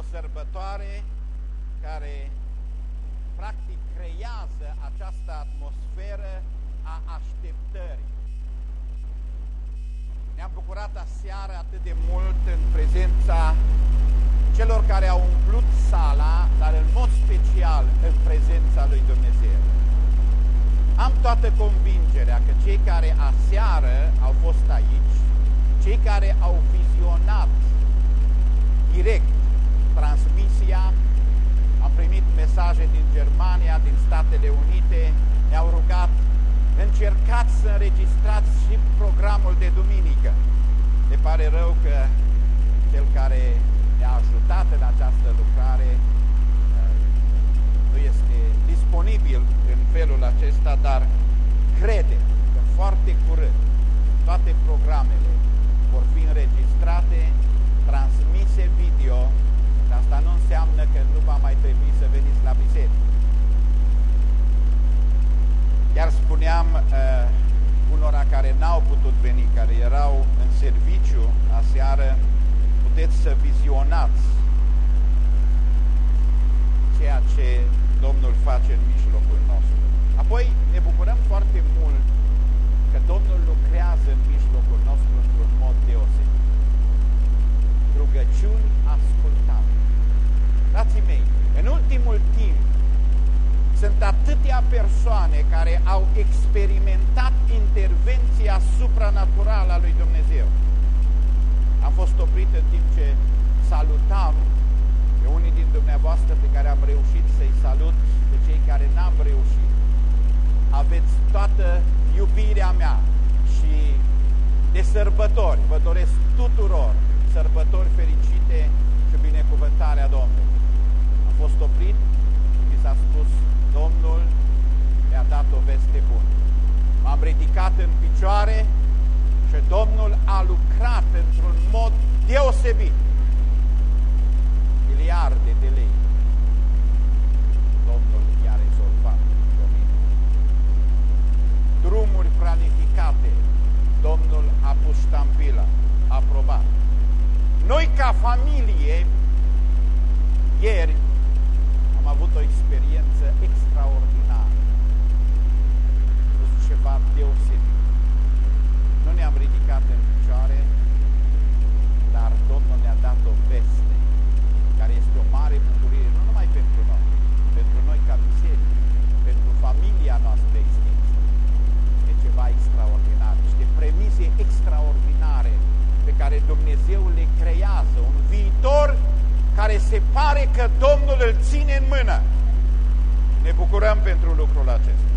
o sărbătoare care practic creează această atmosferă a așteptării. Ne-am bucurat aseară atât de mult în prezența celor care au umplut sala, dar în mod special în prezența lui Dumnezeu. Am toată convingerea că cei care aseară au fost aici, cei care au vizionat direct transmisia, am primit mesaje din Germania, din Statele Unite, ne-au rugat, încercați să înregistrați și programul de duminică. Ne pare rău că cel care ne-a ajutat în această lucrare uh, nu este disponibil în felul acesta, dar crede că foarte curând toate programele vor fi înregistrate, transmise video și asta nu înseamnă că nu va mai trebui să veniți la biserică. Chiar spuneam uh, unora care n-au putut veni, care erau în serviciu aseară, puteți să vizionați ceea ce Domnul face în mijlocul nostru. Apoi ne bucurăm foarte mult că Domnul lucrează în mijlocul nostru într-un mod deosebit. Rugăciuni ascultate. Frații mei, în ultimul timp sunt atâtea persoane care au experimentat intervenția supranaturală a lui Dumnezeu. Am fost oprit în timp ce salutam pe unii din dumneavoastră pe care am reușit să-i salut, pe cei care n-am reușit. Aveți toată iubirea mea și de sărbători. Vă doresc tuturor sărbători fericite și binecuvântarea Domnului. Am fost oprit și mi s-a spus, Domnul mi-a dat o veste bună. M-am ridicat în picioare și Domnul a lucrat într-un mod deosebit. Miliarde de lei. Domnul i-a rezolvat Drumuri planificate. Domnul a pus ștampila, aprobat. Noi ca familie, ieri am avut o experiență extraordinară. A fost ceva deosebit. Nu ne-am ridicat în picioare, dar Domnul ne-a dat o veste, care este o mare bucurie, nu numai pentru noi, pentru noi ca biserică, pentru familia noastră extinsă. Este ceva extraordinar, niște premise extraordinare pe care Dumnezeu le creează, un viitor care se pare că Domnul îl ține în mână. Ne bucurăm pentru lucrul acesta.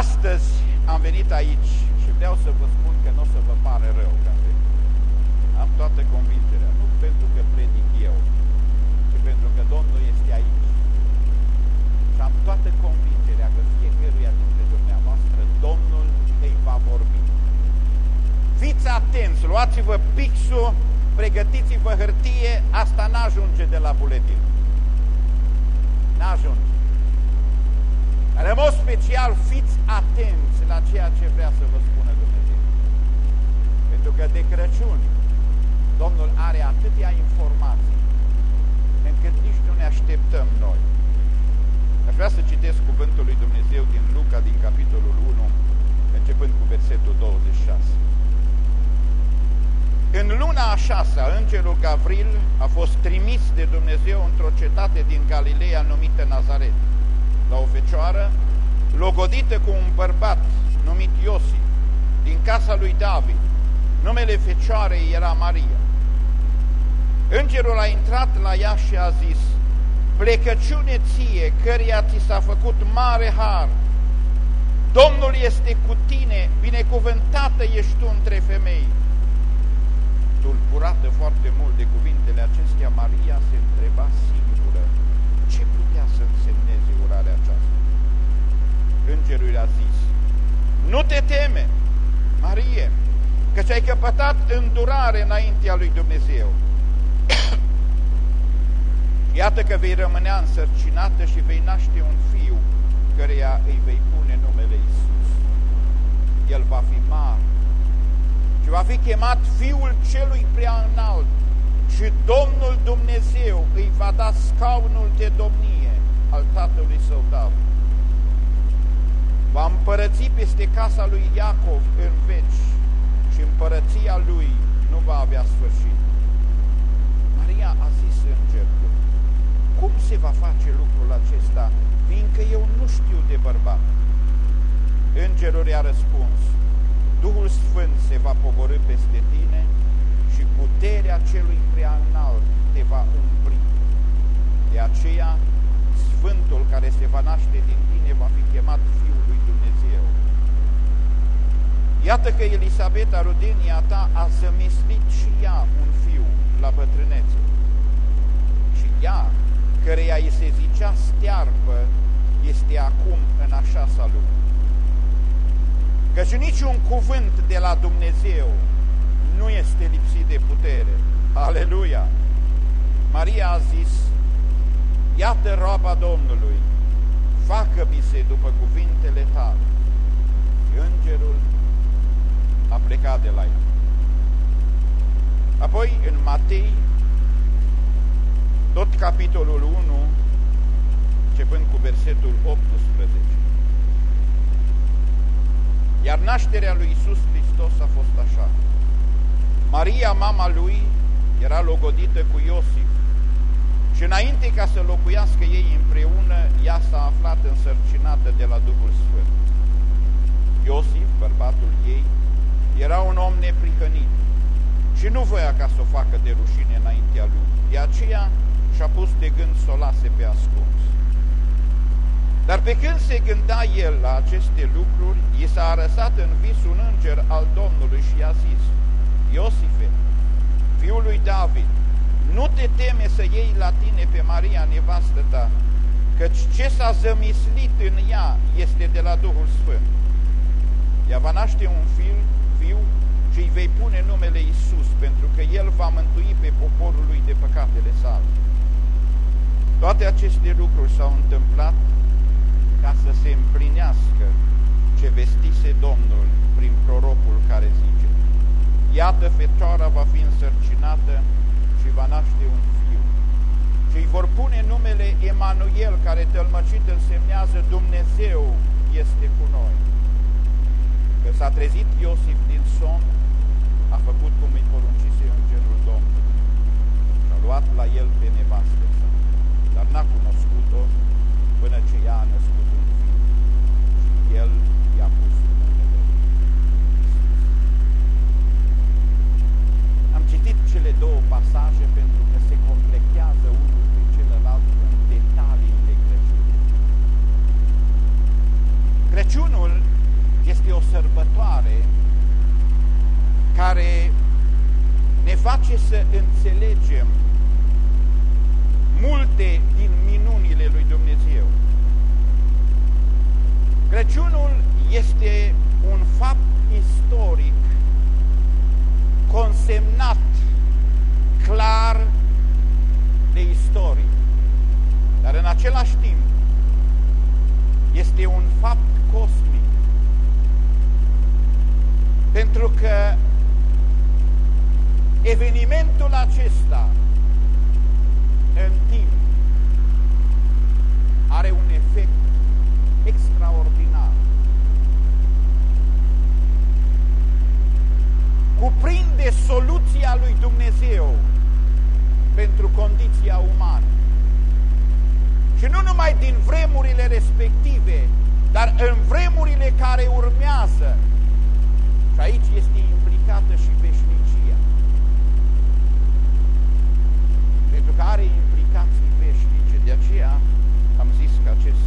Astăzi am venit aici și vreau să vă spun că nu o să vă pare rău că am venit. Am toată convingerea, nu pentru că predic eu, ci pentru că Domnul este aici. Și am toată convingerea că fiecăruia dintre dumneavoastră Domnul îi va vorbi. Fiți atenți, luați-vă pixul, pregătiți-vă hârtie, asta n-ajunge de la buletin. N-ajunge. Dar în mod special fiți atenți la ceea ce vrea să vă spună Dumnezeu. Pentru că de Crăciun Domnul are atâtea informații încât nici nu ne așteptăm noi. Aș vrea să citesc cuvântul lui Dumnezeu din Luca, din capitolul 1, începând cu versetul 26. În luna a șasea, îngerul Gavril a fost trimis de Dumnezeu într-o cetate din Galileea numită Nazaret la o fecioară logodită cu un bărbat numit Iosif, din casa lui David. Numele fecioarei era Maria. Îngerul a intrat la ea și a zis, plecăciune ție, căreia ți s-a făcut mare har. Domnul este cu tine, binecuvântată ești tu între femei. Tulburată foarte mult de cuvintele acestea, Maria se întreba singură, ce putea să însemneze urarea aceasta? Îngerul a zis, nu te teme, Marie, că ți-ai căpătat îndurare înaintea lui Dumnezeu. Iată că vei rămânea însărcinată și vei naște un fiu, căreia îi vei pune numele Isus. El va fi mare și va fi chemat Fiul Celui Prea Înalt și Domnul Dumnezeu îi va da scaunul de domnie al tatălui său David. Va împărăți peste casa lui Iacov în veci și împărăția lui nu va avea sfârșit. Maria a zis îngerul, cum se va face lucrul acesta, fiindcă eu nu știu de bărbat? Îngerul i-a răspuns, Duhul Sfânt se va pogorâ peste tine și puterea celui prea înalt te va umbri. De aceea, Sfântul care se va naște din tine va fi chemat Fiul lui Dumnezeu. Iată că Elisabeta, rudenia ta, a zămislit și ea un fiu la bătrânețe. Și ea, căreia îi se zicea stearpă, este acum în așa salut. Căci niciun cuvânt de la Dumnezeu nu este lipsit de putere. Aleluia! Maria a zis, iată roaba Domnului, facă-mi se după cuvintele tale. Și îngerul a plecat de la ea. Apoi, în Matei, tot capitolul 1, începând cu versetul 18. Iar nașterea lui Isus Hristos a fost așa. Maria, mama lui, era logodită cu Iosif și înainte ca să locuiască ei împreună, ea s-a aflat însărcinată de la Duhul Sfânt. Iosif, bărbatul ei, era un om neprihănit și nu voia ca să o facă de rușine înaintea lui. De aceea și-a pus de gând să o lase pe ascuns. Dar pe când se gânda el la aceste lucruri, i s-a arătat în vis un înger al Domnului și i-a zis, Iosife, fiul lui David, nu te teme să iei la tine pe Maria, nevastă ta, căci ce s-a zămislit în ea este de la Duhul Sfânt. Ea va naște un fiu, fiu și îi vei pune numele Isus, pentru că El va mântui pe poporul lui de păcatele sale. Toate aceste lucruri s-au întâmplat ca să se împlinească ce vestise Domnul prin prorocul care zice Iată, fecioara va fi însărcinată și va naște un fiu. Și îi vor pune numele Emanuel, care tălmăcit însemnează Dumnezeu este cu noi. Că s-a trezit Iosif din somn, a făcut cum îi poruncise îngerul Domnului și a luat la el pe nevastă sa, dar n-a cunoscut-o până ce ea a născut un fiu și el i-a pus numele. Am citit cele două pasaje pentru că se completează unul pe celălalt în detaliile Crăciunului. Crăciunul este o sărbătoare care ne face să înțelegem multe din minunile lui Dumnezeu. Crăciunul este un fapt istoric consemnat clar de istorie, dar în același timp este un fapt cosmic, pentru că evenimentul acesta în timp are un efect extraordinar. Cuprinde soluția lui Dumnezeu pentru condiția umană. Și nu numai din vremurile respective, dar în vremurile care urmează. Și aici este implicată și veșnicia. Pentru că are implicații veșnice. De aceea am zis că acest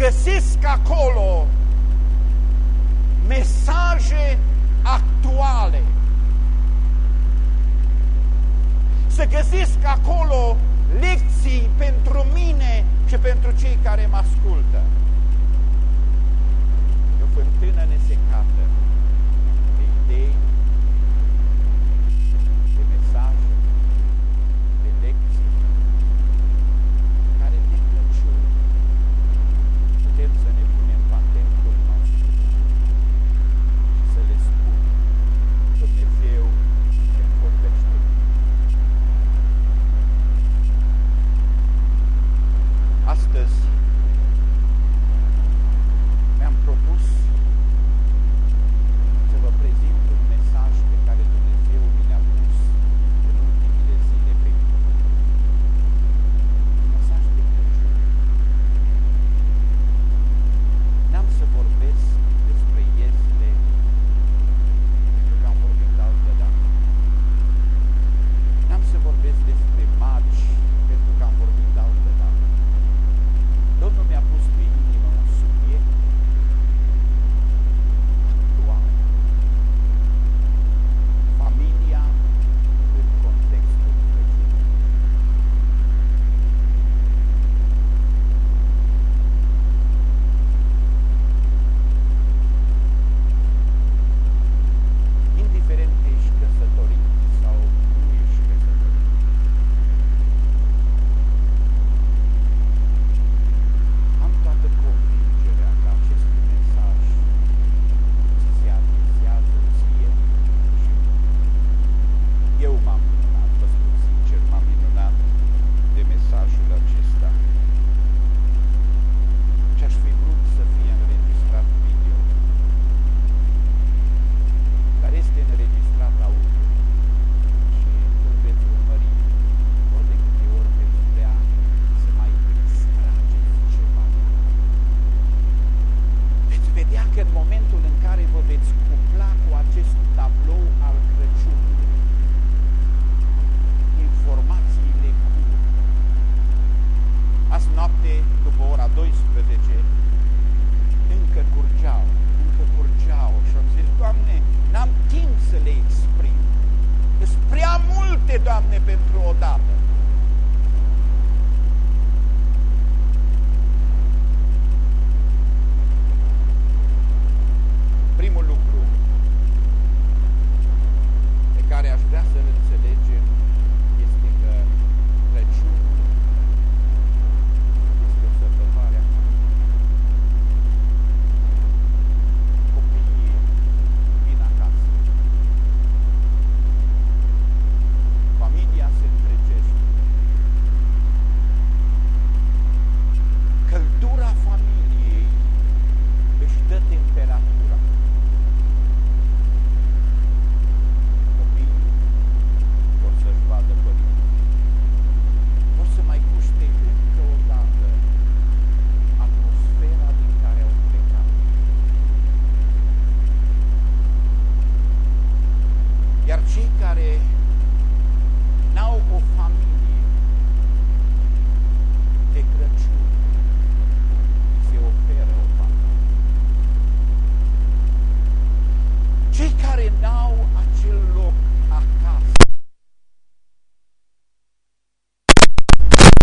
găsesc acolo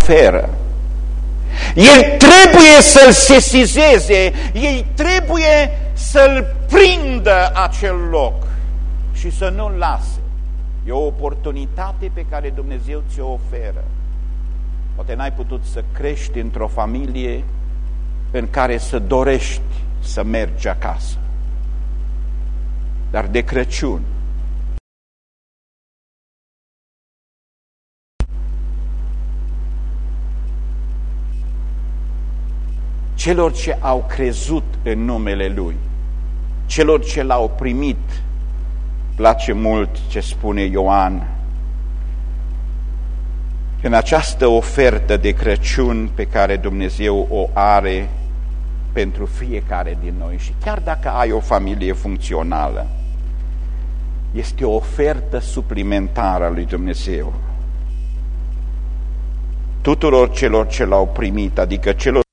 oferă. El trebuie să-l sesizeze, ei trebuie să-l prindă acel loc și să nu-l lase. E o oportunitate pe care Dumnezeu ți-o oferă. Poate n-ai putut să crești într-o familie în care să dorești să mergi acasă. Dar de Crăciun celor ce au crezut în numele Lui, celor ce l-au primit. Place mult ce spune Ioan în această ofertă de Crăciun pe care Dumnezeu o are pentru fiecare din noi și chiar dacă ai o familie funcțională, este o ofertă suplimentară a lui Dumnezeu tuturor celor ce l-au primit, adică celor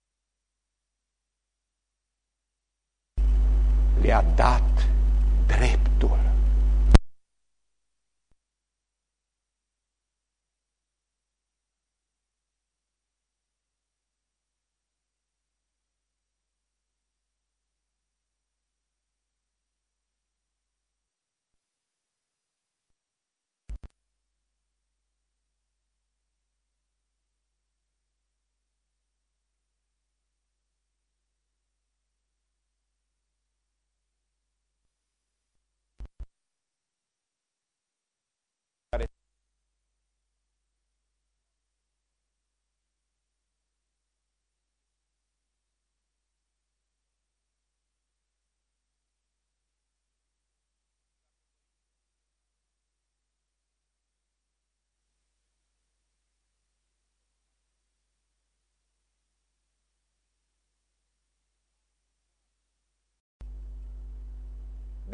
le-a dat dreptul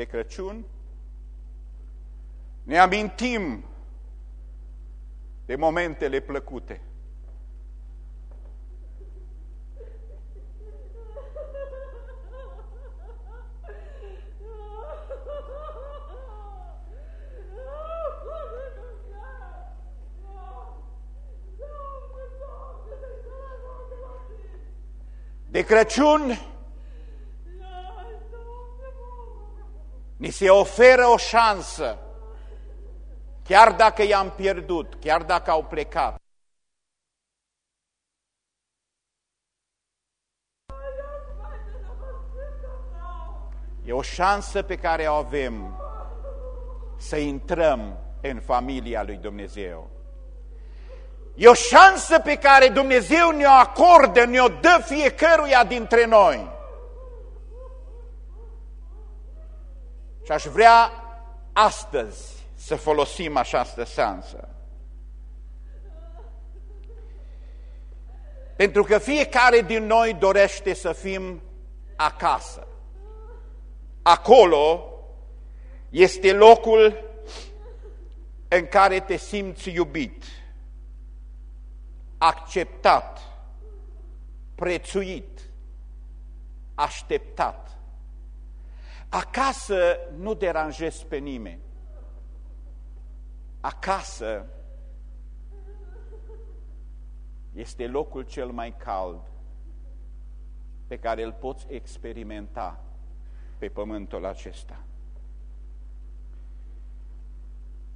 de Crăciun, ne amintim de momentele plăcute. De Crăciun Ni se oferă o șansă, chiar dacă i-am pierdut, chiar dacă au plecat. E o șansă pe care o avem să intrăm în familia lui Dumnezeu. E o șansă pe care Dumnezeu ne-o acordă, ne-o dă fiecăruia dintre noi. Și aș vrea astăzi să folosim această sansă. Pentru că fiecare din noi dorește să fim acasă. Acolo este locul în care te simți iubit, acceptat, prețuit, așteptat. Acasă nu deranjezi pe nimeni. Acasă este locul cel mai cald pe care îl poți experimenta pe pământul acesta.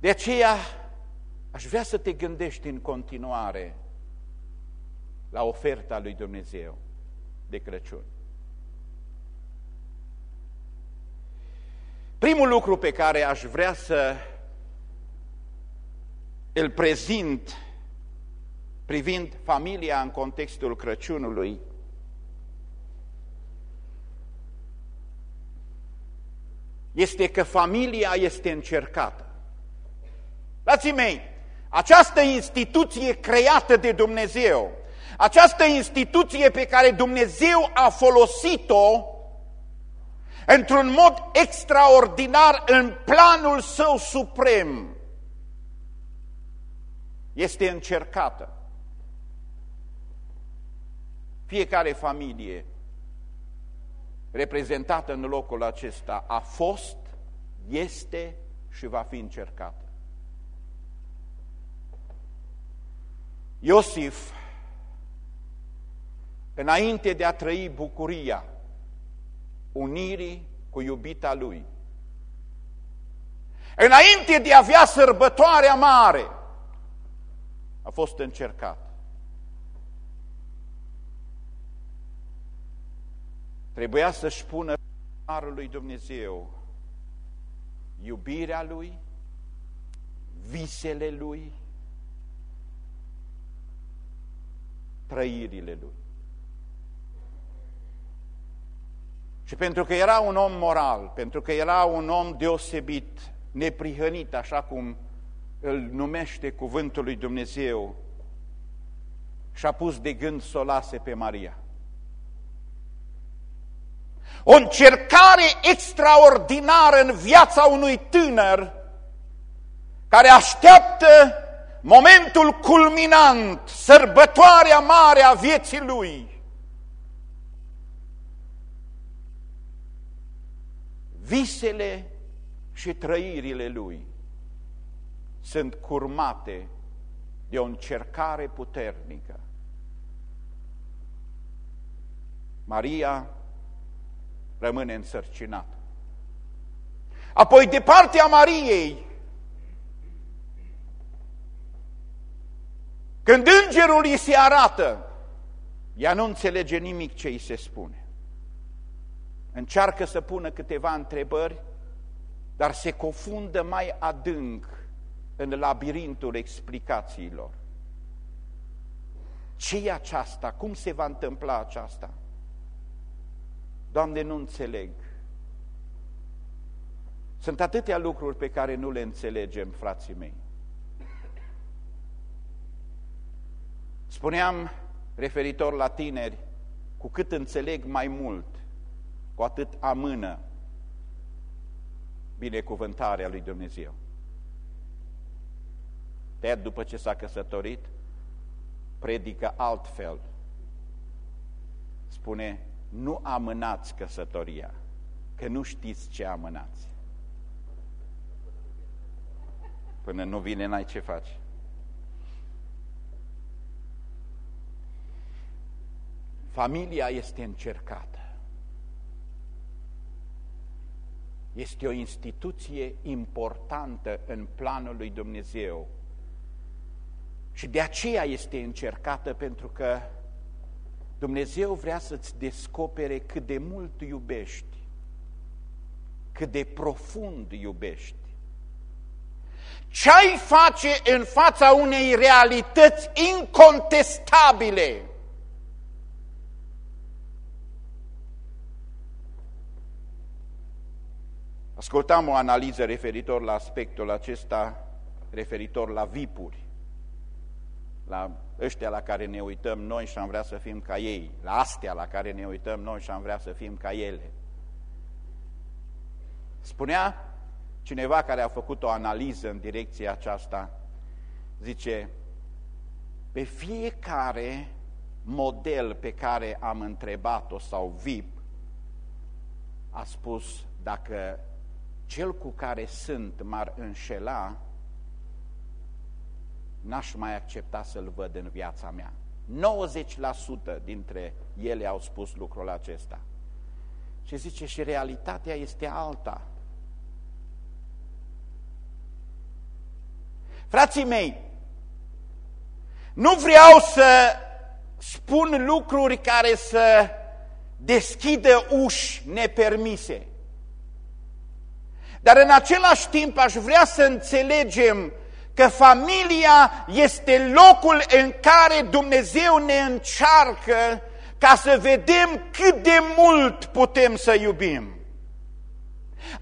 De aceea aș vrea să te gândești în continuare la oferta lui Dumnezeu de Crăciun. Primul lucru pe care aș vrea să îl prezint privind familia în contextul Crăciunului este că familia este încercată. Frații mei, această instituție creată de Dumnezeu, această instituție pe care Dumnezeu a folosit-o într-un mod extraordinar în planul său suprem, este încercată. Fiecare familie reprezentată în locul acesta a fost, este și va fi încercată. Iosif, înainte de a trăi bucuria unirii cu iubita lui. Înainte de a avea sărbătoarea mare, a fost încercat. Trebuia să-și pună harul lui Dumnezeu iubirea lui, visele lui, trăirile lui. Și pentru că era un om moral, pentru că era un om deosebit, neprihănit, așa cum îl numește cuvântul lui Dumnezeu, și-a pus de gând să o lase pe Maria. O încercare extraordinară în viața unui tânăr care așteaptă momentul culminant, sărbătoarea mare a vieții lui. Visele și trăirile lui sunt curmate de o încercare puternică. Maria rămâne însărcinată. Apoi, de partea Mariei, când îngerul îi se arată, ea nu înțelege nimic ce îi se spune. Încearcă să pună câteva întrebări, dar se cofundă mai adânc în labirintul explicațiilor. ce e aceasta? Cum se va întâmpla aceasta? Doamne, nu înțeleg. Sunt atâtea lucruri pe care nu le înțelegem, frații mei. Spuneam, referitor la tineri, cu cât înțeleg mai mult, cu atât amână binecuvântarea lui Dumnezeu. Ted, după ce s-a căsătorit, predică altfel. Spune, nu amânați căsătoria, că nu știți ce amânați. Până nu vine, n-ai ce faci. Familia este încercată. Este o instituție importantă în planul lui Dumnezeu și de aceea este încercată pentru că Dumnezeu vrea să-ți descopere cât de mult iubești, cât de profund iubești. Ce ai face în fața unei realități incontestabile? Ascultam o analiză referitor la aspectul acesta, referitor la vipuri la ăștia la care ne uităm noi și am vrea să fim ca ei, la astea la care ne uităm noi și am vrea să fim ca ele. Spunea cineva care a făcut o analiză în direcția aceasta, zice, pe fiecare model pe care am întrebat-o sau VIP, a spus, dacă cel cu care sunt m-ar înșela, n-aș mai accepta să-l văd în viața mea. 90% dintre ele au spus lucrul acesta. Și zice, și realitatea este alta. Frații mei, nu vreau să spun lucruri care să deschidă uși nepermise. Dar în același timp aș vrea să înțelegem că familia este locul în care Dumnezeu ne încearcă ca să vedem cât de mult putem să iubim.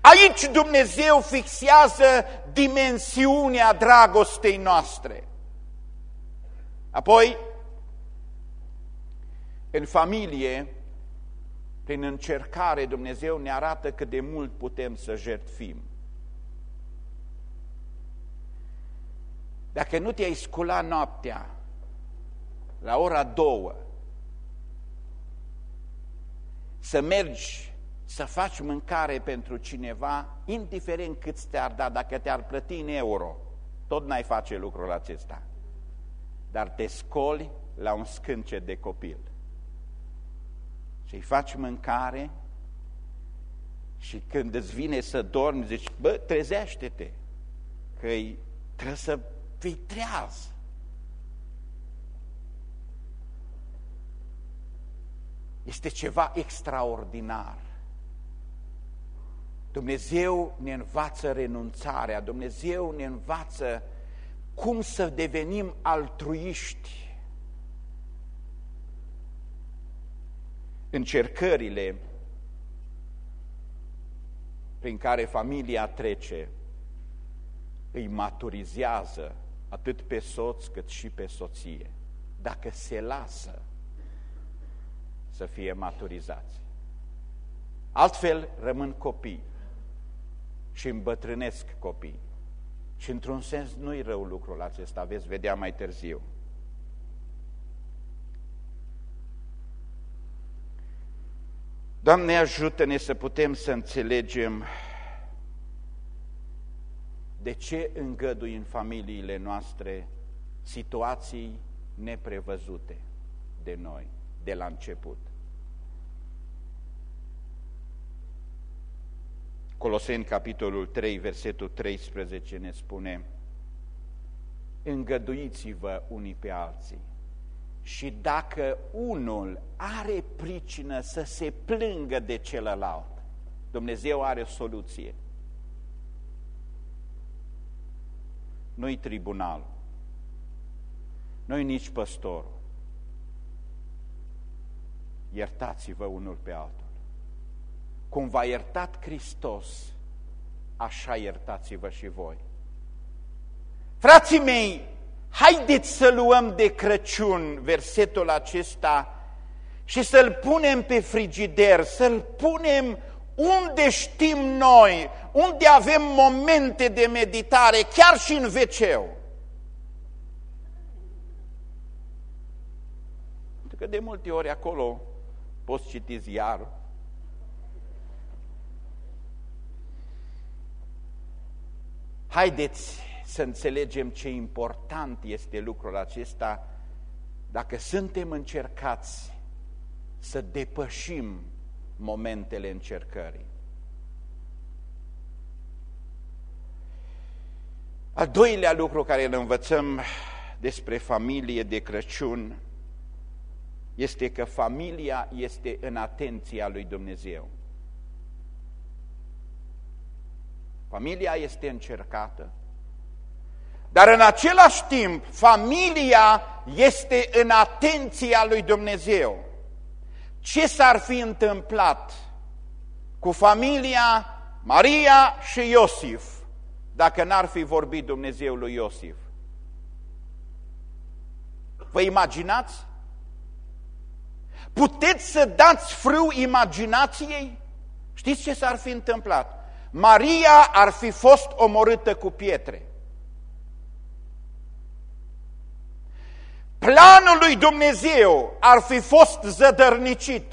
Aici Dumnezeu fixează dimensiunea dragostei noastre. Apoi, în familie, prin încercare, Dumnezeu ne arată cât de mult putem să jertfim. Dacă nu te-ai scula noaptea la ora două, să mergi să faci mâncare pentru cineva, indiferent cât te-ar da, dacă te-ar plăti în euro, tot n-ai face lucrul acesta. Dar te scoli la un scânce de copil. Și-i faci mâncare și când îți vine să dormi, zici, bă, trezește-te, că trebuie să fii treaz. Este ceva extraordinar. Dumnezeu ne învață renunțarea, Dumnezeu ne învață cum să devenim altruiști. Încercările prin care familia trece îi maturizează atât pe soț cât și pe soție, dacă se lasă să fie maturizați. Altfel rămân copii și îmbătrânesc copii. Și într-un sens nu-i rău lucrul acesta, veți vedea mai târziu. Doamne, ajută-ne să putem să înțelegem de ce îngădui în familiile noastre situații neprevăzute de noi, de la început. Coloseni, capitolul 3, versetul 13 ne spune Îngăduiți-vă unii pe alții și dacă unul are pricină să se plângă de celălalt, Dumnezeu are o soluție. Nu-i tribunal, nu-i nici păstorul. Iertați-vă unul pe altul. Cum v-a iertat Hristos, așa iertați-vă și voi. Frații mei, haideți să luăm de Crăciun versetul acesta și să-l punem pe frigider, să-l punem unde știm noi, unde avem momente de meditare, chiar și în veceu. Pentru că de multe ori acolo poți citi ziarul, Haideți să înțelegem ce important este lucrul acesta dacă suntem încercați să depășim momentele încercării. Al doilea lucru care îl învățăm despre familie de Crăciun este că familia este în atenția lui Dumnezeu. Familia este încercată, dar în același timp familia este în atenția lui Dumnezeu. Ce s-ar fi întâmplat cu familia Maria și Iosif dacă n-ar fi vorbit Dumnezeu lui Iosif? Vă imaginați? Puteți să dați frâu imaginației? Știți ce s-ar fi întâmplat? Maria ar fi fost omorâtă cu pietre. Planul lui Dumnezeu ar fi fost zădărnicit.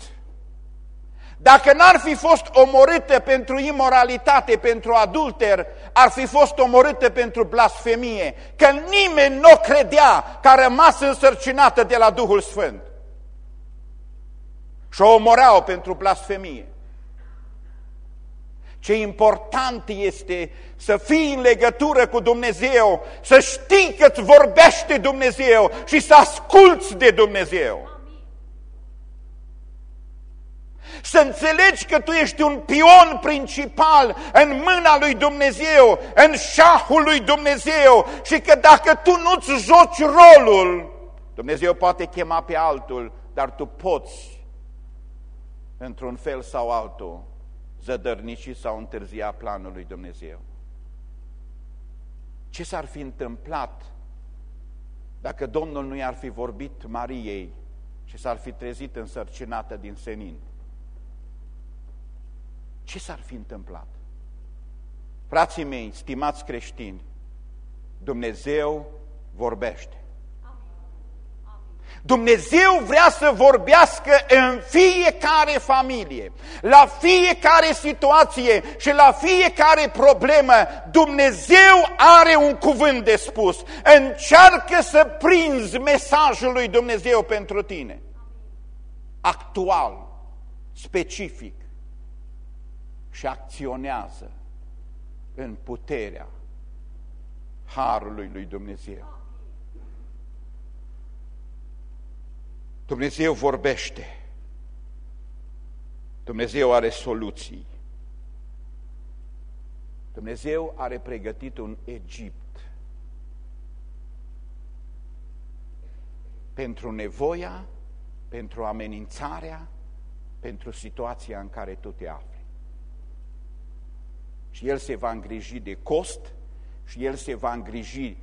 Dacă n-ar fi fost omorâtă pentru imoralitate, pentru adulter, ar fi fost omorâtă pentru blasfemie, că nimeni nu credea că a rămas însărcinată de la Duhul Sfânt. Și o omoreau pentru blasfemie. Ce important este să fii în legătură cu Dumnezeu, să știi că îți vorbește Dumnezeu și să asculți de Dumnezeu. Să înțelegi că tu ești un pion principal în mâna lui Dumnezeu, în șahul lui Dumnezeu și că dacă tu nu-ți joci rolul, Dumnezeu poate chema pe altul, dar tu poți, într-un fel sau altul, zădărnici sau întârzia planul lui Dumnezeu. Ce s-ar fi întâmplat dacă Domnul nu i-ar fi vorbit Mariei și s-ar fi trezit însărcinată din senin? Ce s-ar fi întâmplat? Frații mei, stimați creștini, Dumnezeu vorbește. Dumnezeu vrea să vorbească în fiecare familie, la fiecare situație și la fiecare problemă. Dumnezeu are un cuvânt de spus. Încearcă să prinzi mesajul lui Dumnezeu pentru tine. Actual, specific și acționează în puterea Harului lui Dumnezeu. Dumnezeu vorbește. Dumnezeu are soluții. Dumnezeu are pregătit un Egipt pentru nevoia, pentru amenințarea, pentru situația în care tu te afli. Și El se va îngriji de cost și El se va îngriji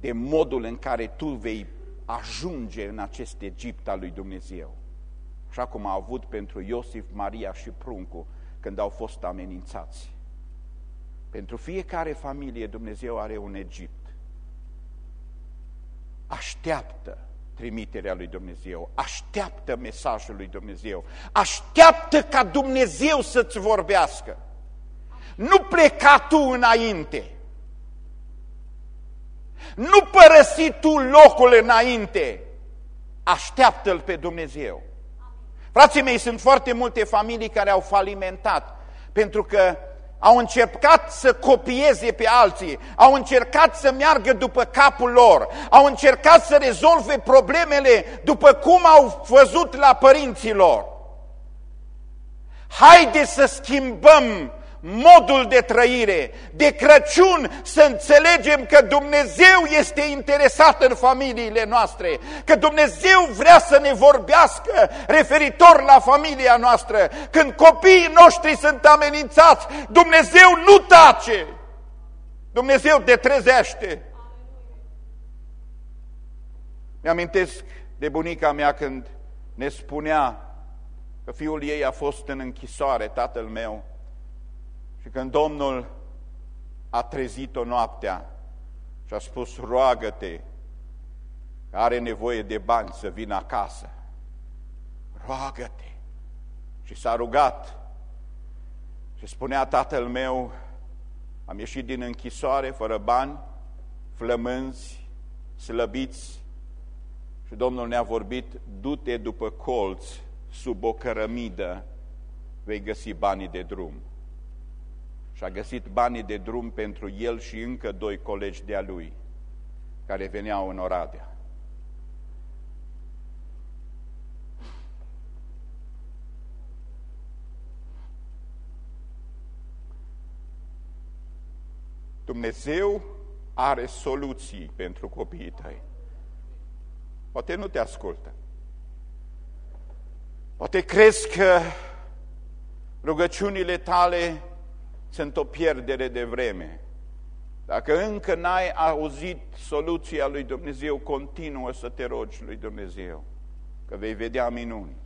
de modul în care tu vei ajunge în acest Egipt al lui Dumnezeu. Așa cum a avut pentru Iosif, Maria și Pruncu când au fost amenințați. Pentru fiecare familie Dumnezeu are un Egipt. Așteaptă trimiterea lui Dumnezeu, așteaptă mesajul lui Dumnezeu, așteaptă ca Dumnezeu să-ți vorbească. Nu pleca tu înainte. Nu părăsi tu locul înainte. Așteaptă-L pe Dumnezeu. Frații mei, sunt foarte multe familii care au falimentat pentru că au încercat să copieze pe alții, au încercat să meargă după capul lor, au încercat să rezolve problemele după cum au văzut la părinții lor. Haide să schimbăm modul de trăire, de Crăciun, să înțelegem că Dumnezeu este interesat în familiile noastre, că Dumnezeu vrea să ne vorbească referitor la familia noastră. Când copiii noștri sunt amenințați, Dumnezeu nu tace, Dumnezeu te trezește. Mi-amintesc de bunica mea când ne spunea că fiul ei a fost în închisoare, tatăl meu, și când Domnul a trezit-o noaptea și a spus, roagă-te, are nevoie de bani să vină acasă. Roagă-te. Și s-a rugat. Și spunea tatăl meu, am ieșit din închisoare fără bani, flămânzi, slăbiți, și Domnul ne-a vorbit, du-te după colț, sub o cărămidă, vei găsi banii de drum și a găsit banii de drum pentru el și încă doi colegi de-a lui care veneau în Oradea. Dumnezeu are soluții pentru copiii tăi. Poate nu te ascultă. Poate crezi că rugăciunile tale sunt o pierdere de vreme. Dacă încă n-ai auzit soluția lui Dumnezeu, continuă să te rogi lui Dumnezeu, că vei vedea minuni.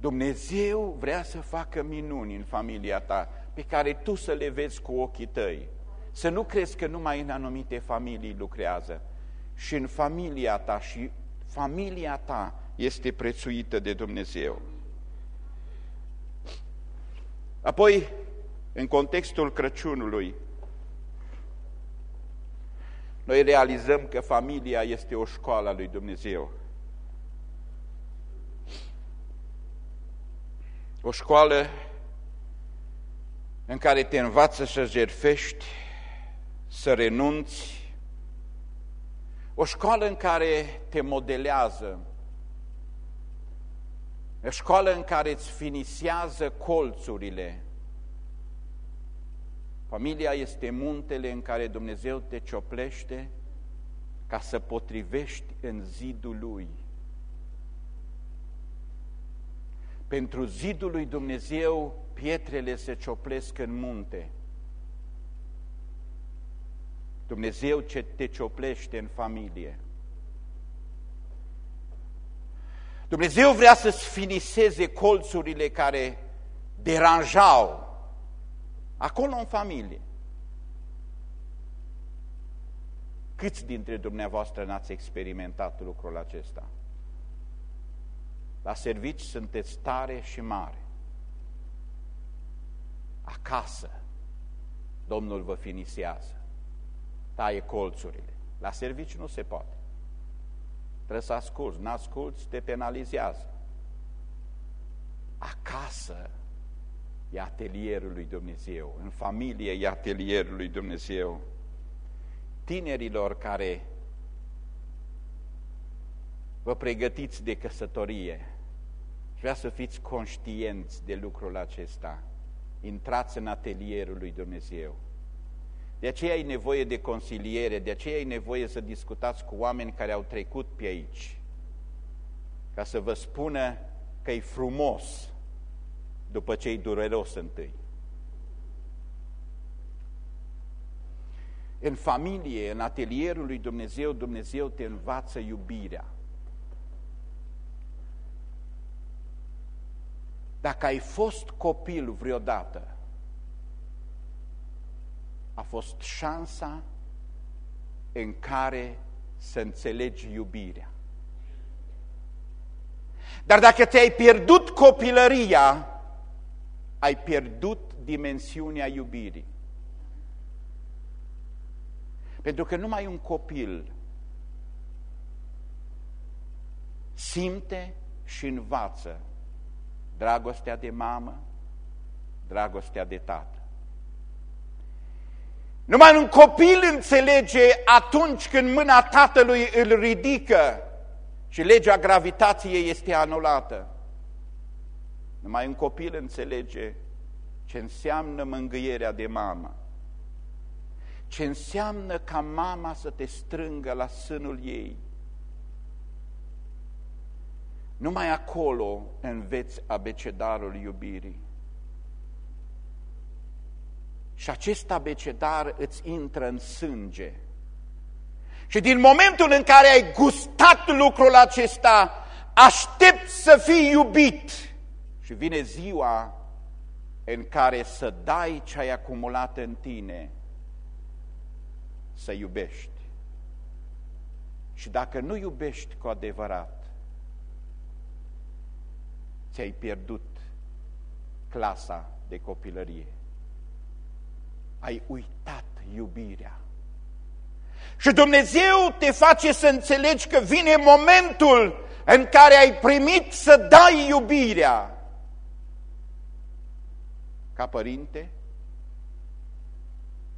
Dumnezeu vrea să facă minuni în familia ta, pe care tu să le vezi cu ochii tăi. Să nu crezi că numai în anumite familii lucrează. Și în familia ta și familia ta este prețuită de Dumnezeu. Apoi, în contextul Crăciunului, noi realizăm că familia este o școală a lui Dumnezeu. O școală în care te învață să jerfești, să renunți, o școală în care te modelează, o școală în care îți finisează colțurile. Familia este muntele în care Dumnezeu te cioplește ca să potrivești în zidul Lui. Pentru zidul lui Dumnezeu, pietrele se cioplesc în munte. Dumnezeu ce te cioplește în familie. Dumnezeu vrea să sfiniseze colțurile care deranjau acolo în familie. Câți dintre dumneavoastră n-ați experimentat lucrul acesta? La servici sunteți tare și mare. Acasă, Domnul vă finisează, taie colțurile. La servici nu se poate. Trebuie să asculți, n-asculți, te penalizează. Acasă e atelierul lui Dumnezeu, în familie e atelierul lui Dumnezeu. Tinerilor care vă pregătiți de căsătorie, vrea să fiți conștienți de lucrul acesta. Intrați în atelierul lui Dumnezeu. De aceea ai nevoie de consiliere, de aceea ai nevoie să discutați cu oameni care au trecut pe aici, ca să vă spună că e frumos după ce e dureros întâi. în familie, în atelierul lui Dumnezeu, Dumnezeu te învață iubirea. Dacă ai fost copil vreodată, a fost șansa în care să înțelegi iubirea. Dar dacă ți-ai pierdut copilăria, ai pierdut dimensiunea iubirii. Pentru că numai un copil simte și învață dragostea de mamă, dragostea de tată. Numai un copil înțelege atunci când mâna tatălui îl ridică și legea gravitației este anulată. Numai un copil înțelege ce înseamnă mângâierea de mamă, ce înseamnă ca mama să te strângă la sânul ei. Numai acolo înveți abecedarul iubirii. Și acest abecedar îți intră în sânge. Și din momentul în care ai gustat lucrul acesta, aștept să fii iubit. Și vine ziua în care să dai ce ai acumulat în tine, să iubești. Și dacă nu iubești cu adevărat, ți-ai pierdut clasa de copilărie. Ai uitat iubirea. Și Dumnezeu te face să înțelegi că vine momentul în care ai primit să dai iubirea. Ca părinte,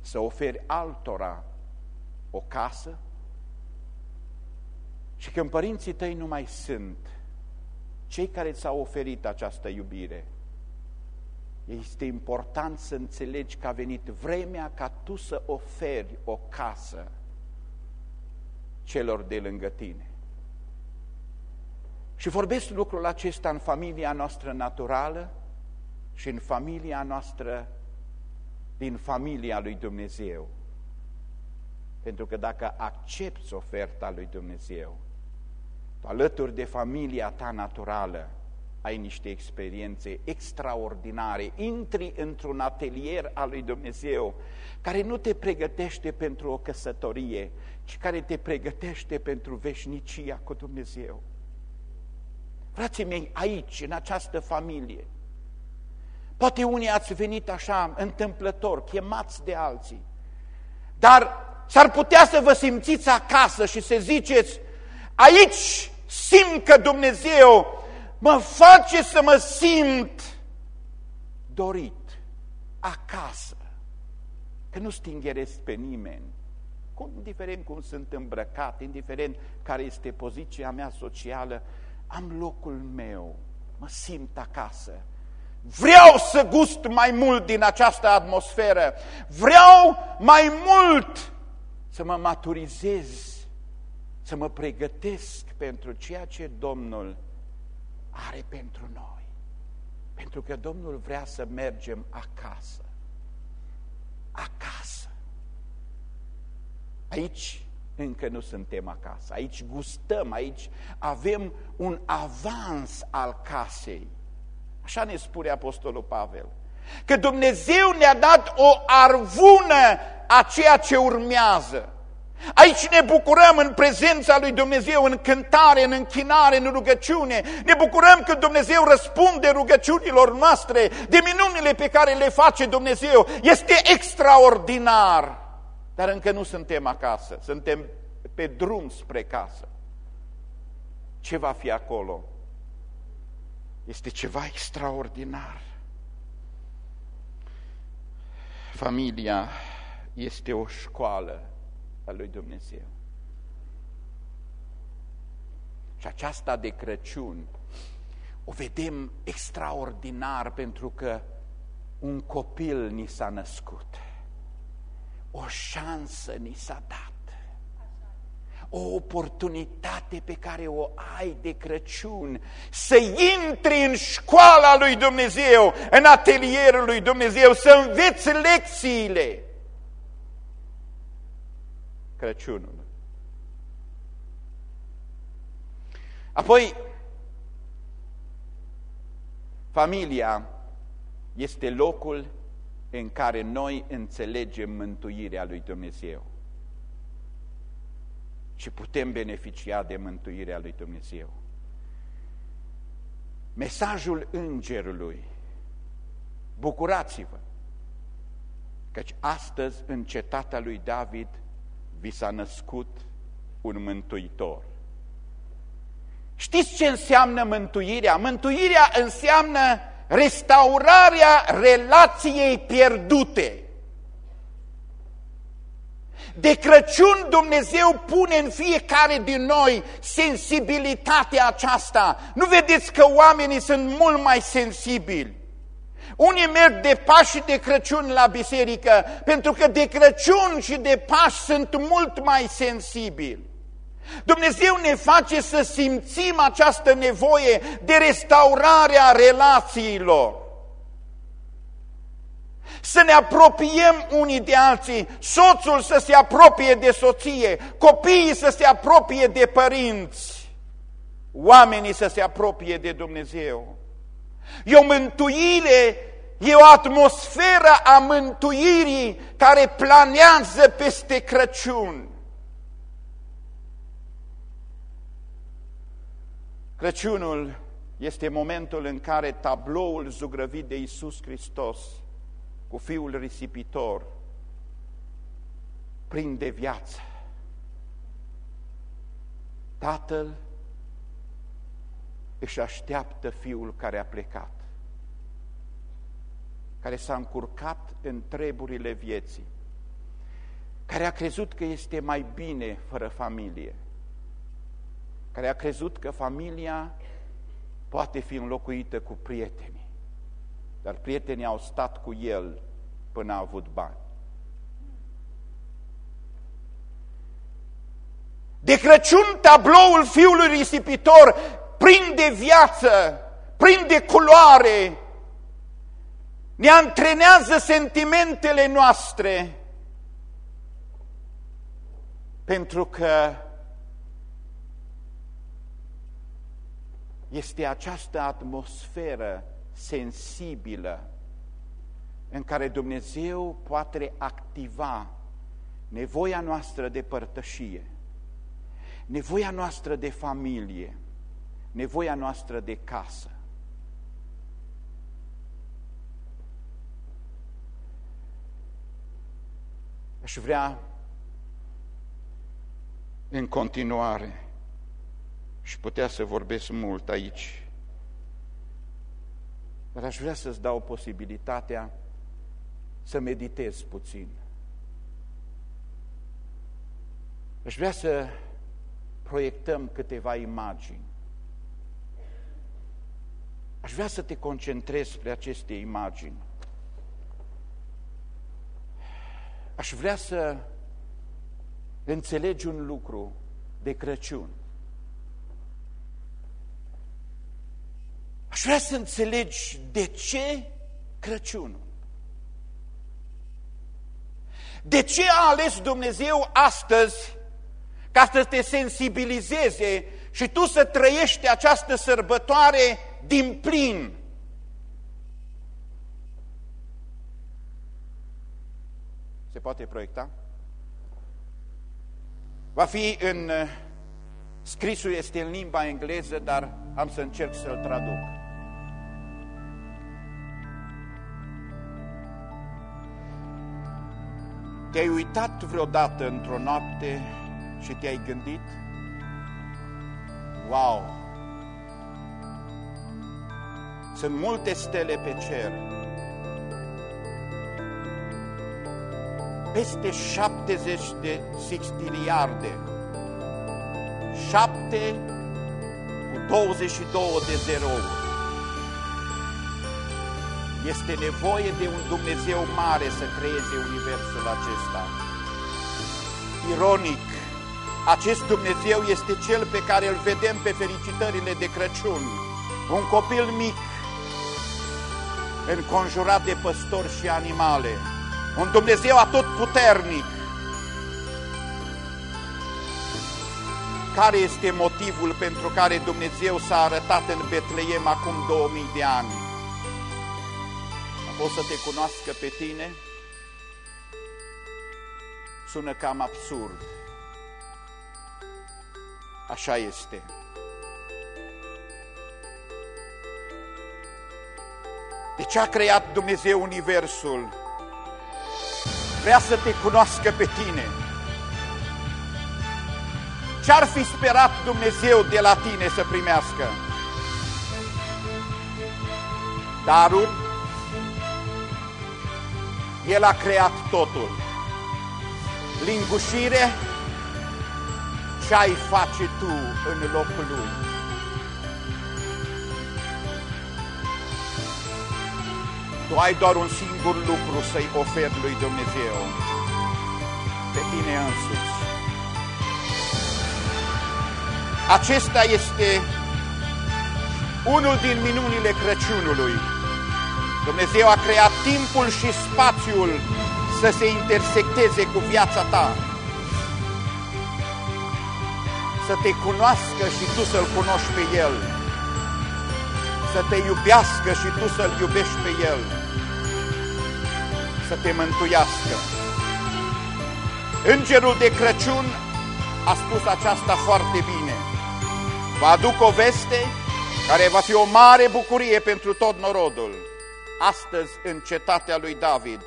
să oferi altora o casă și când părinții tăi nu mai sunt, cei care ți-au oferit această iubire, este important să înțelegi că a venit vremea ca tu să oferi o casă celor de lângă tine. Și vorbesc lucrul acesta în familia noastră naturală și în familia noastră din familia lui Dumnezeu. Pentru că dacă accepti oferta lui Dumnezeu, tu alături de familia ta naturală, ai niște experiențe extraordinare, intri într-un atelier al lui Dumnezeu care nu te pregătește pentru o căsătorie, ci care te pregătește pentru veșnicia cu Dumnezeu. Frații mei, aici, în această familie, poate unii ați venit așa, întâmplător, chemați de alții, dar s-ar putea să vă simțiți acasă și să ziceți, aici simt că Dumnezeu mă face să mă simt dorit, acasă, că nu stingeresc pe nimeni, indiferent cum sunt îmbrăcat, indiferent care este poziția mea socială, am locul meu, mă simt acasă. Vreau să gust mai mult din această atmosferă, vreau mai mult să mă maturizez, să mă pregătesc pentru ceea ce Domnul are pentru noi. Pentru că Domnul vrea să mergem acasă. Acasă. Aici încă nu suntem acasă. Aici gustăm, aici avem un avans al casei. Așa ne spune Apostolul Pavel. Că Dumnezeu ne-a dat o arvună a ceea ce urmează. Aici ne bucurăm în prezența lui Dumnezeu, în cântare, în închinare, în rugăciune. Ne bucurăm că Dumnezeu răspunde rugăciunilor noastre, de minunile pe care le face Dumnezeu. Este extraordinar. Dar încă nu suntem acasă, suntem pe drum spre casă. Ce va fi acolo? Este ceva extraordinar. Familia este o școală a lui Dumnezeu. Și aceasta de Crăciun o vedem extraordinar pentru că un copil ni s-a născut. O șansă ni s-a dat. O oportunitate pe care o ai de Crăciun, să intri în școala lui Dumnezeu, în atelierul lui Dumnezeu, să înveți lecțiile Crăciunul. Apoi, familia este locul în care noi înțelegem mântuirea lui Dumnezeu și putem beneficia de mântuirea lui Dumnezeu. Mesajul îngerului, bucurați-vă, căci astăzi în cetatea lui David vi s-a născut un mântuitor. Știți ce înseamnă mântuirea? Mântuirea înseamnă restaurarea relației pierdute. De Crăciun Dumnezeu pune în fiecare din noi sensibilitatea aceasta. Nu vedeți că oamenii sunt mult mai sensibili. Unii merg de Paști și de Crăciun la biserică, pentru că de Crăciun și de Paști sunt mult mai sensibili. Dumnezeu ne face să simțim această nevoie de restaurare a relațiilor. Să ne apropiem unii de alții, soțul să se apropie de soție, copiii să se apropie de părinți, oamenii să se apropie de Dumnezeu. E o mântuire, e o atmosferă a mântuirii care planează peste Crăciun. Crăciunul este momentul în care tabloul zugrăvit de Iisus Hristos cu Fiul risipitor prinde viață. Tatăl își așteaptă Fiul care a plecat, care s-a încurcat în treburile vieții, care a crezut că este mai bine fără familie, care a crezut că familia poate fi înlocuită cu prietenii. Dar prietenii au stat cu el până a avut bani. De Crăciun tabloul fiului risipitor prinde viață, prinde culoare, ne antrenează sentimentele noastre, pentru că este această atmosferă sensibilă în care Dumnezeu poate activa nevoia noastră de părtășie, nevoia noastră de familie, nevoia noastră de casă. Aș vrea în continuare și putea să vorbesc mult aici. Dar aș vrea să-ți dau posibilitatea să meditezi puțin. Aș vrea să proiectăm câteva imagini. Aș vrea să te concentrezi spre aceste imagini. Aș vrea să înțelegi un lucru de Crăciun. Aș vrea să înțelegi de ce Crăciunul. De ce a ales Dumnezeu astăzi ca să te sensibilizeze și tu să trăiești această sărbătoare din plin? Se poate proiecta? Va fi în... Scrisul este în limba engleză, dar am să încerc să-l traduc. Te-ai uitat vreodată într-o noapte și te-ai gândit? Wow! Sunt multe stele pe cer. Peste 70 de sixtiliarde. 7 cu 22 de zerouri. Este nevoie de un Dumnezeu mare să creeze universul acesta. Ironic, acest Dumnezeu este cel pe care îl vedem pe felicitările de Crăciun. Un copil mic, înconjurat de păstori și animale. Un Dumnezeu atot puternic, care este motivul pentru care Dumnezeu s-a arătat în Betleem acum 2000 de ani. A fost să te cunoască pe tine? Sună cam absurd. Așa este. De ce a creat Dumnezeu Universul? Vrea să te cunoască pe tine. Ce-ar fi sperat Dumnezeu de la tine să primească? Darul? El a creat totul. Lingușire? Ce ai face tu în locul Lui? Tu ai doar un singur lucru să-i oferi lui Dumnezeu, pe tine însuți. Acesta este unul din minunile Crăciunului. Dumnezeu a creat timpul și spațiul să se intersecteze cu viața ta. Să te cunoască și tu să-L cunoști pe El. Să te iubească și tu să-L iubești pe El. Să te mântuiască. Îngerul de Crăciun a spus aceasta foarte bine. Vă aduc o veste care va fi o mare bucurie pentru tot norodul. Astăzi, în cetatea lui David,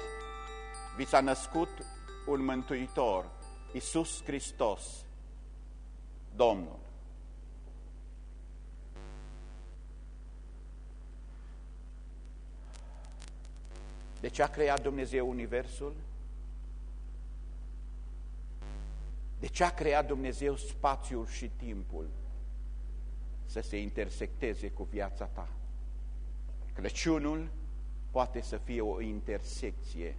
vi s-a născut un mântuitor, Iisus Hristos, Domnul. De ce a creat Dumnezeu Universul? De ce a creat Dumnezeu spațiul și timpul? să se intersecteze cu viața ta. Crăciunul poate să fie o intersecție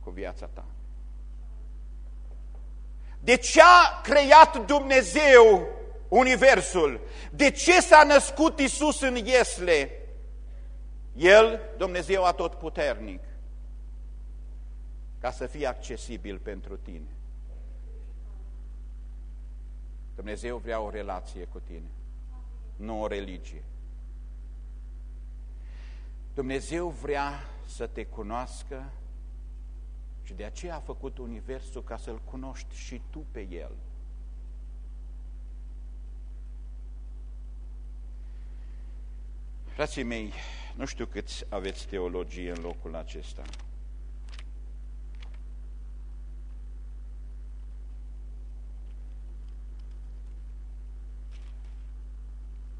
cu viața ta. De ce a creat Dumnezeu Universul? De ce s-a născut Isus în Iesle? El, Dumnezeu atotputernic, ca să fie accesibil pentru tine. Dumnezeu vrea o relație cu tine nu o religie. Dumnezeu vrea să te cunoască și de aceea a făcut Universul ca să-L cunoști și tu pe El. Frații mei, nu știu câți aveți teologie în locul acesta.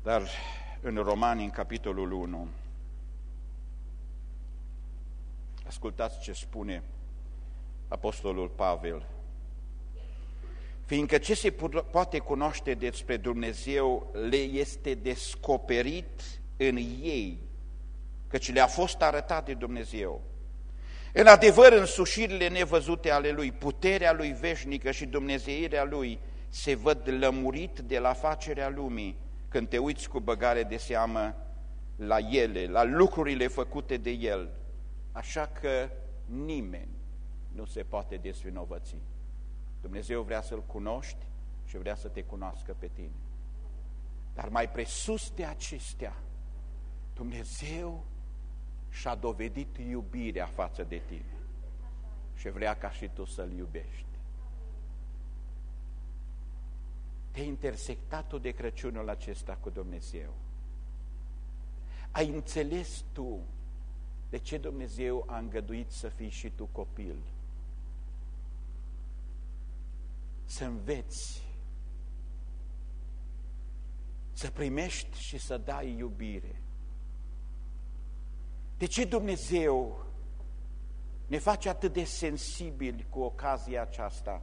Dar în Romani, în capitolul 1, ascultați ce spune Apostolul Pavel. Fiindcă ce se poate cunoaște despre Dumnezeu le este descoperit în ei, căci le-a fost arătat de Dumnezeu. În adevăr, însușirile nevăzute ale Lui, puterea Lui veșnică și dumnezeirea Lui se văd lămurit de la facerea lumii, când te uiți cu băgare de seamă la ele, la lucrurile făcute de El. Așa că nimeni nu se poate desvinovăți. Dumnezeu vrea să-L cunoști și vrea să te cunoască pe tine. Dar mai presus de acestea, Dumnezeu și-a dovedit iubirea față de tine și vrea ca și tu să-L iubești. te-ai intersectat de Crăciunul acesta cu Dumnezeu. Ai înțeles tu de ce Dumnezeu a îngăduit să fii și tu copil. Să înveți, să primești și să dai iubire. De ce Dumnezeu ne face atât de sensibili cu ocazia aceasta?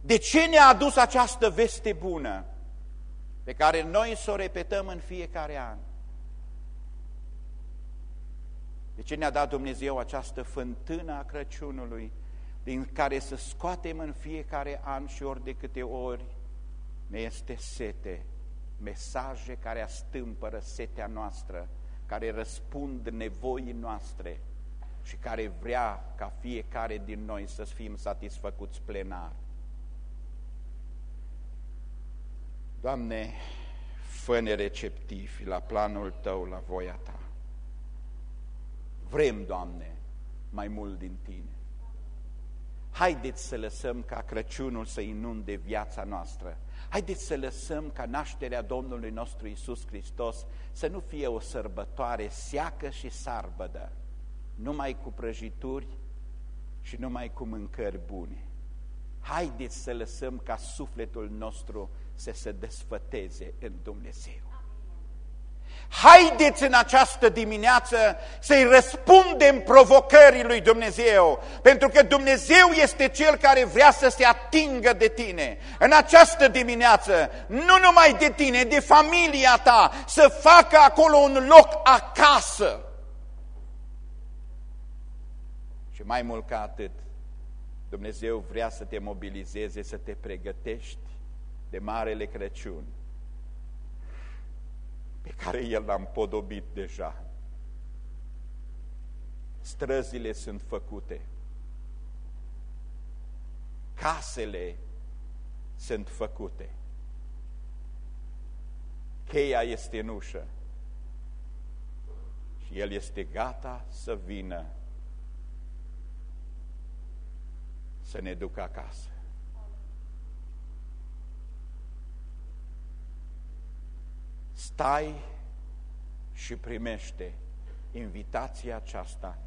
De ce ne-a adus această veste bună pe care noi să o repetăm în fiecare an? De ce ne-a dat Dumnezeu această fântână a Crăciunului din care să scoatem în fiecare an și ori de câte ori ne este sete, mesaje care astâmpără setea noastră, care răspund nevoii noastre și care vrea ca fiecare din noi să fim satisfăcuți plenar. Doamne, fă-ne receptivi la planul Tău, la voia Ta. Vrem, Doamne, mai mult din Tine. Haideți să lăsăm ca Crăciunul să inunde viața noastră. Haideți să lăsăm ca nașterea Domnului nostru Isus Hristos să nu fie o sărbătoare seacă și sarbădă, numai cu prăjituri și numai cu mâncări bune. Haideți să lăsăm ca sufletul nostru să se desfăteze în Dumnezeu. Haideți în această dimineață să-i răspundem provocării lui Dumnezeu, pentru că Dumnezeu este Cel care vrea să se atingă de tine. În această dimineață, nu numai de tine, de familia ta, să facă acolo un loc acasă. Și mai mult ca atât, Dumnezeu vrea să te mobilizeze, să te pregătești de Marele Crăciun pe care El l-am podobit deja. Străzile sunt făcute, casele sunt făcute, cheia este în ușă și El este gata să vină să ne ducă acasă. Stai și primește invitația aceasta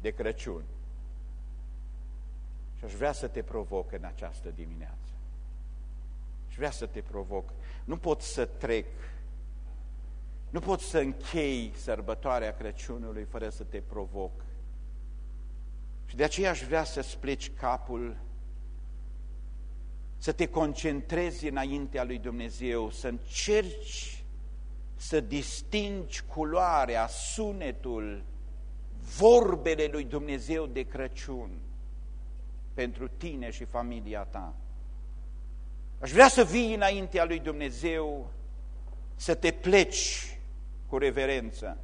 de Crăciun. Și aș vrea să te provoc în această dimineață. Și vrea să te provoc. Nu pot să trec, nu pot să închei sărbătoarea Crăciunului fără să te provoc. Și de aceea aș vrea să-ți pleci capul, să te concentrezi înaintea lui Dumnezeu, să încerci să distingi culoarea, sunetul, vorbele lui Dumnezeu de Crăciun pentru tine și familia ta. Aș vrea să vii înaintea lui Dumnezeu, să te pleci cu reverență.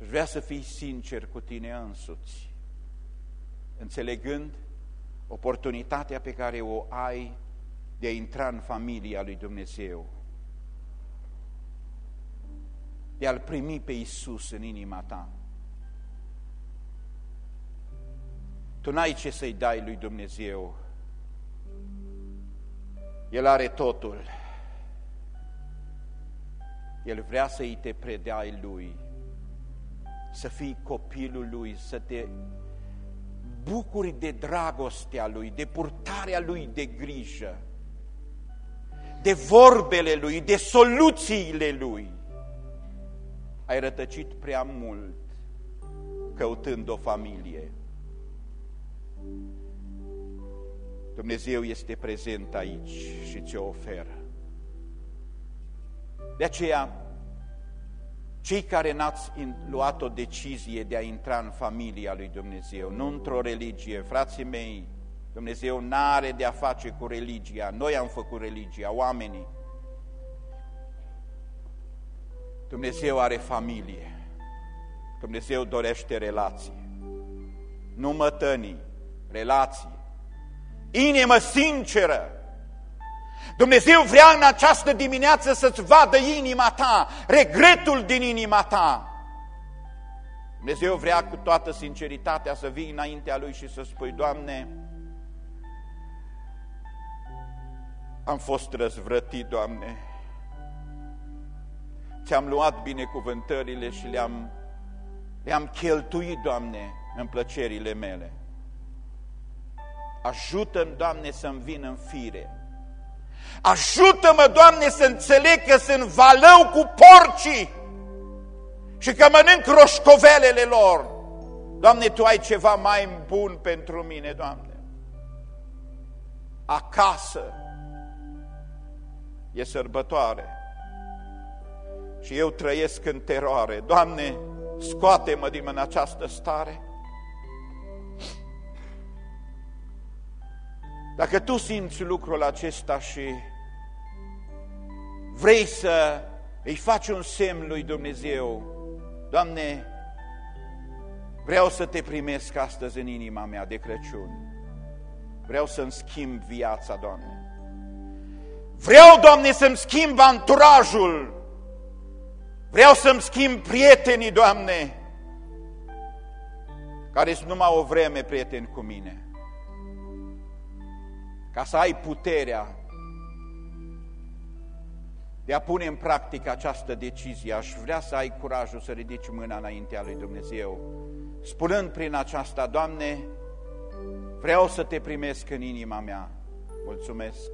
Aș vrea să fii sincer cu tine însuți, înțelegând oportunitatea pe care o ai de a intra în familia lui Dumnezeu, de a-L primi pe Isus în inima ta. Tu n-ai ce să-i dai lui Dumnezeu. El are totul. El vrea să-i te predai lui, să fii copilul lui, să te bucuri de dragostea lui, de purtarea lui de grijă de vorbele Lui, de soluțiile Lui. Ai rătăcit prea mult căutând o familie. Dumnezeu este prezent aici și ți-o oferă. De aceea, cei care n-ați luat o decizie de a intra în familia lui Dumnezeu, nu într-o religie, frații mei, Dumnezeu n-are de a face cu religia. Noi am făcut religia, oamenii. Dumnezeu are familie. Dumnezeu dorește relație. Nu mătănii, relații. Inimă sinceră. Dumnezeu vrea în această dimineață să-ți vadă inima ta, regretul din inima ta. Dumnezeu vrea cu toată sinceritatea să vii înaintea Lui și să spui, Doamne, Am fost răzvrătit, Doamne. Ți-am luat binecuvântările și le-am le-am cheltuit, Doamne, în plăcerile mele. Ajută-mi, Doamne, să-mi vin în fire. Ajută-mă, Doamne, să înțeleg că sunt valău cu porcii și că mănânc roșcovelele lor. Doamne, Tu ai ceva mai bun pentru mine, Doamne. Acasă, e sărbătoare. Și eu trăiesc în teroare. Doamne, scoate-mă din această stare. Dacă Tu simți lucrul acesta și vrei să îi faci un semn lui Dumnezeu, Doamne, vreau să Te primesc astăzi în inima mea de Crăciun. Vreau să-mi schimb viața, Doamne. Vreau, Doamne, să-mi schimb anturajul. Vreau să-mi schimb prietenii, Doamne, care sunt numai o vreme prieteni cu mine. Ca să ai puterea de a pune în practică această decizie, aș vrea să ai curajul să ridici mâna înaintea lui Dumnezeu, spunând prin aceasta, Doamne, vreau să te primesc în inima mea. Mulțumesc.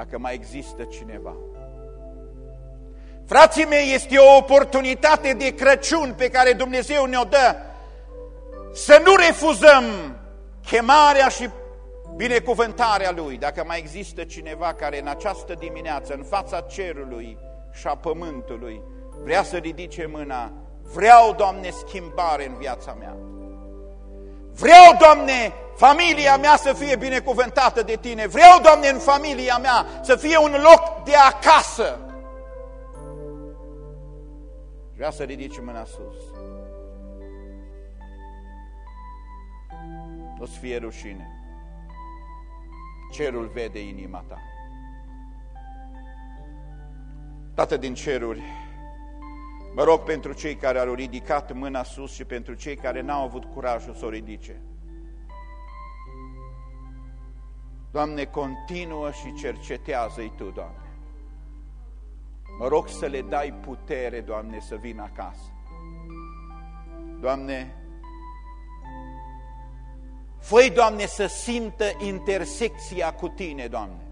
Dacă mai există cineva. Frații mei, este o oportunitate de Crăciun pe care Dumnezeu ne-o dă să nu refuzăm chemarea și binecuvântarea Lui. Dacă mai există cineva care în această dimineață, în fața cerului și a pământului, vrea să ridice mâna, vreau, Doamne, schimbare în viața mea. Vreau, Doamne, familia mea să fie binecuvântată de Tine. Vreau, Doamne, în familia mea să fie un loc de acasă. Vreau să ridici mâna sus. Nu-ți fie rușine. Cerul vede inima ta. Tată din ceruri, mă rog pentru cei care au ridicat mâna sus și pentru cei care n-au avut curajul să o ridice. Doamne, continuă și cercetează-i Tu, Doamne. Mă rog să le dai putere, Doamne, să vină acasă. Doamne, fă Doamne, să simtă intersecția cu Tine, Doamne.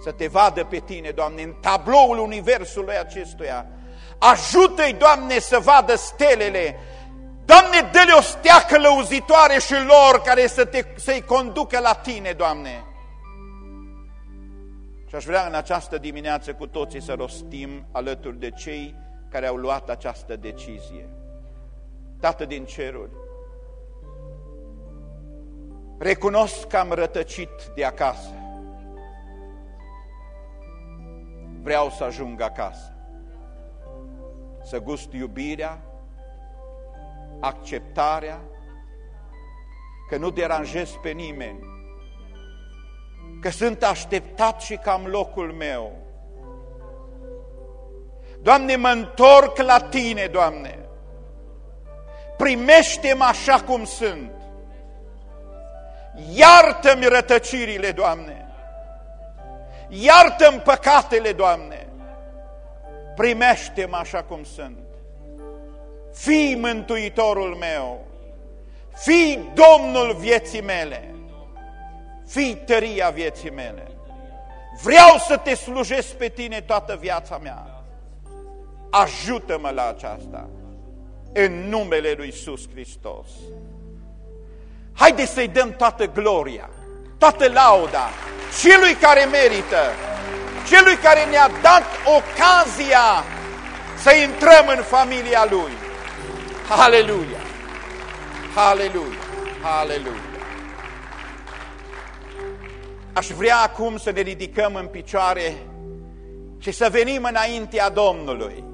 Să te vadă pe Tine, Doamne, în tabloul universului acestuia. Ajută-i, Doamne, să vadă stelele. Doamne, dă-le o stea călăuzitoare și lor care să te, să-i conducă la Tine, Doamne. Și aș vrea în această dimineață cu toții să rostim alături de cei care au luat această decizie. Tată din ceruri, recunosc că am rătăcit de acasă. Vreau să ajung acasă, să gust iubirea, acceptarea, că nu deranjez pe nimeni, că sunt așteptat și că am locul meu. Doamne, mă întorc la Tine, Doamne. Primește-mă așa cum sunt. Iartă-mi rătăcirile, Doamne. Iartă-mi păcatele, Doamne. Primește-mă așa cum sunt. Fii Mântuitorul meu. Fii Domnul vieții mele fii tăria vieții mele. Vreau să te slujesc pe tine toată viața mea. Ajută-mă la aceasta. În numele lui Iisus Hristos. Haideți să-i dăm toată gloria, toată lauda celui care merită, celui care ne-a dat ocazia să intrăm în familia Lui. Aleluia! Aleluia! Aleluia! Aș vrea acum să ne ridicăm în picioare și să venim înaintea Domnului.